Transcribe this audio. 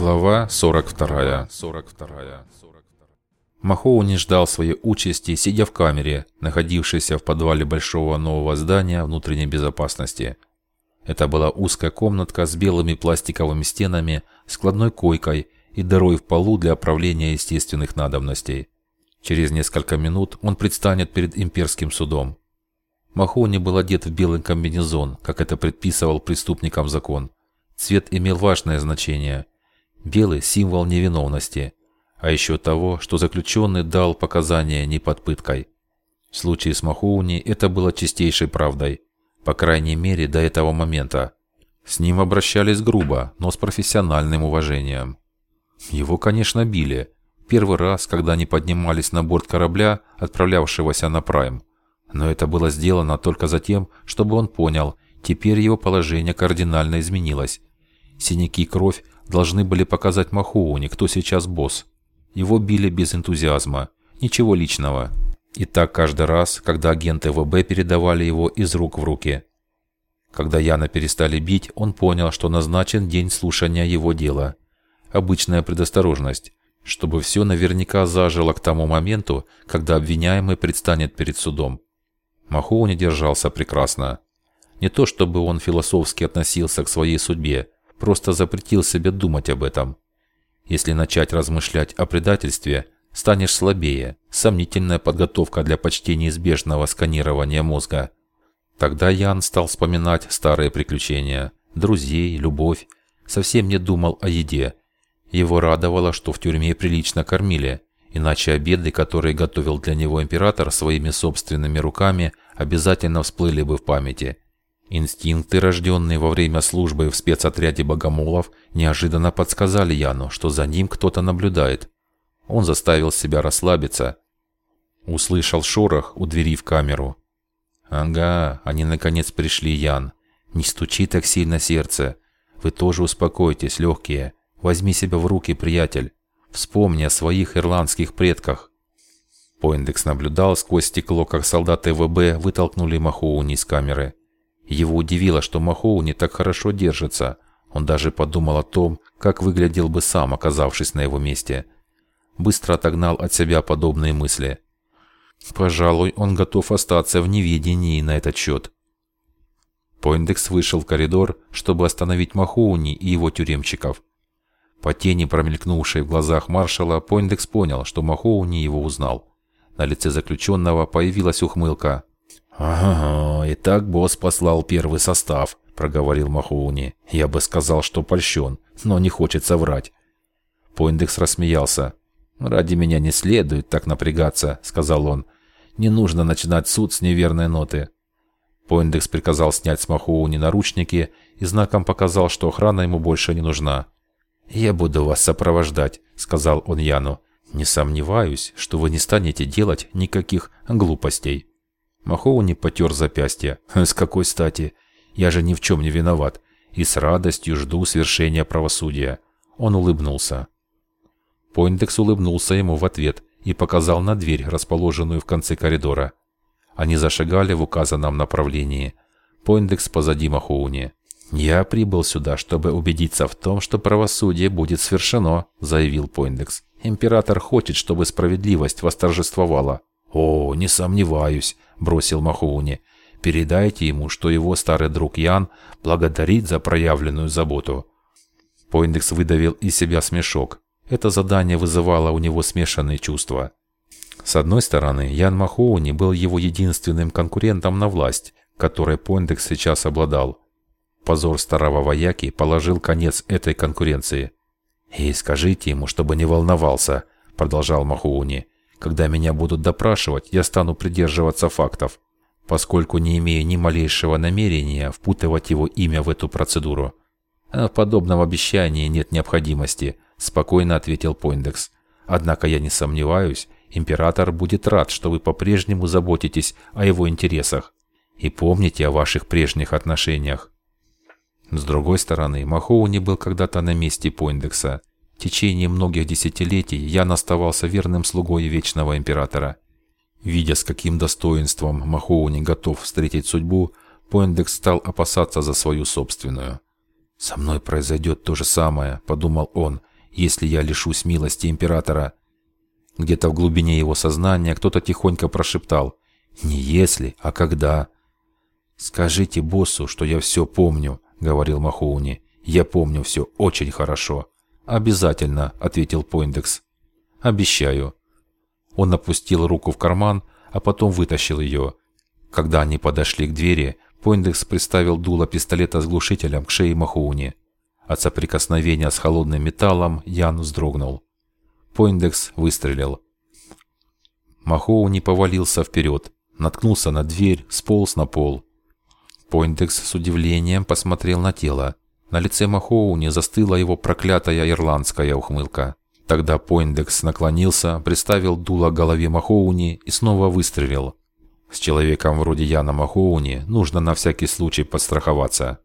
Глава 42. 42. Махоу не ждал своей участи, сидя в камере, находившейся в подвале большого нового здания внутренней безопасности. Это была узкая комнатка с белыми пластиковыми стенами, складной койкой и дырой в полу для управления естественных надобностей. Через несколько минут он предстанет перед имперским судом. Махоу не был одет в белый комбинезон, как это предписывал преступникам закон. Цвет имел важное значение – Белый – символ невиновности, а еще того, что заключенный дал показания не под пыткой. В случае с Махоуни это было чистейшей правдой, по крайней мере до этого момента. С ним обращались грубо, но с профессиональным уважением. Его, конечно, били. Первый раз, когда они поднимались на борт корабля, отправлявшегося на Прайм. Но это было сделано только за тем, чтобы он понял, теперь его положение кардинально изменилось. Синяки и кровь должны были показать Махоуни, кто сейчас босс. Его били без энтузиазма, ничего личного. И так каждый раз, когда агенты ВБ передавали его из рук в руки. Когда Яна перестали бить, он понял, что назначен день слушания его дела. Обычная предосторожность, чтобы все наверняка зажило к тому моменту, когда обвиняемый предстанет перед судом. Махоуни держался прекрасно. Не то чтобы он философски относился к своей судьбе, просто запретил себе думать об этом. Если начать размышлять о предательстве, станешь слабее, сомнительная подготовка для почти неизбежного сканирования мозга. Тогда Ян стал вспоминать старые приключения, друзей, любовь, совсем не думал о еде. Его радовало, что в тюрьме прилично кормили, иначе обеды, которые готовил для него император своими собственными руками, обязательно всплыли бы в памяти – Инстинкты, рожденные во время службы в спецотряде богомолов, неожиданно подсказали Яну, что за ним кто-то наблюдает. Он заставил себя расслабиться. Услышал шорох у двери в камеру. «Ага, они наконец пришли, Ян. Не стучи так сильно сердце. Вы тоже успокойтесь, легкие. Возьми себя в руки, приятель. Вспомни о своих ирландских предках». Поиндекс наблюдал сквозь стекло, как солдаты ВБ вытолкнули Махоуни из камеры. Его удивило, что Махоу не так хорошо держится. Он даже подумал о том, как выглядел бы сам, оказавшись на его месте. Быстро отогнал от себя подобные мысли. Пожалуй, он готов остаться в неведении на этот счет. Пойндекс вышел в коридор, чтобы остановить Махоуни и его тюремщиков. По тени, промелькнувшей в глазах маршала, Пойндекс понял, что Махоуни его узнал. На лице заключенного появилась ухмылка. «Ага, и так босс послал первый состав», — проговорил Махоуни. «Я бы сказал, что польщен, но не хочется врать». Поиндекс рассмеялся. «Ради меня не следует так напрягаться», — сказал он. «Не нужно начинать суд с неверной ноты». Поиндекс приказал снять с Махоуни наручники и знаком показал, что охрана ему больше не нужна. «Я буду вас сопровождать», — сказал он Яну. «Не сомневаюсь, что вы не станете делать никаких глупостей». Махоуни потер запястье. С какой стати? Я же ни в чем не виноват. И с радостью жду свершения правосудия. Он улыбнулся. Пойндекс улыбнулся ему в ответ и показал на дверь, расположенную в конце коридора. Они зашагали в указанном направлении. Пойндекс позади Махоуни. «Я прибыл сюда, чтобы убедиться в том, что правосудие будет свершено», — заявил Пойндекс. «Император хочет, чтобы справедливость восторжествовала». «О, не сомневаюсь», бросил Махоуни. «Передайте ему, что его старый друг Ян благодарит за проявленную заботу». Поиндекс выдавил из себя смешок. Это задание вызывало у него смешанные чувства. С одной стороны, Ян Махоуни был его единственным конкурентом на власть, которой Поиндекс сейчас обладал. Позор старого вояки положил конец этой конкуренции. «И скажите ему, чтобы не волновался», — продолжал Махоуни. Когда меня будут допрашивать, я стану придерживаться фактов, поскольку не имею ни малейшего намерения впутывать его имя в эту процедуру. А в подобном обещании нет необходимости, спокойно ответил Пойндекс. Однако я не сомневаюсь, император будет рад, что вы по-прежнему заботитесь о его интересах и помните о ваших прежних отношениях. С другой стороны, Махоу не был когда-то на месте Пойндекса. В течение многих десятилетий Ян оставался верным слугой Вечного Императора. Видя, с каким достоинством Махоуни готов встретить судьбу, Пойндекс стал опасаться за свою собственную. «Со мной произойдет то же самое», — подумал он, если я лишусь милости императора. Где-то в глубине его сознания кто-то тихонько прошептал «Не если, а когда». «Скажите боссу, что я все помню», — говорил Махоуни. «Я помню все очень хорошо». «Обязательно», — ответил Пойндекс. «Обещаю». Он опустил руку в карман, а потом вытащил ее. Когда они подошли к двери, Пойндекс приставил дуло пистолета с глушителем к шее Махоуни. От соприкосновения с холодным металлом Ян вздрогнул. Пойндекс выстрелил. Махоуни повалился вперед, наткнулся на дверь, сполз на пол. Пойндекс с удивлением посмотрел на тело. На лице Махоуни застыла его проклятая ирландская ухмылка. Тогда Пойндекс наклонился, приставил дуло к голове Махоуни и снова выстрелил. С человеком вроде Яна Махоуни нужно на всякий случай подстраховаться.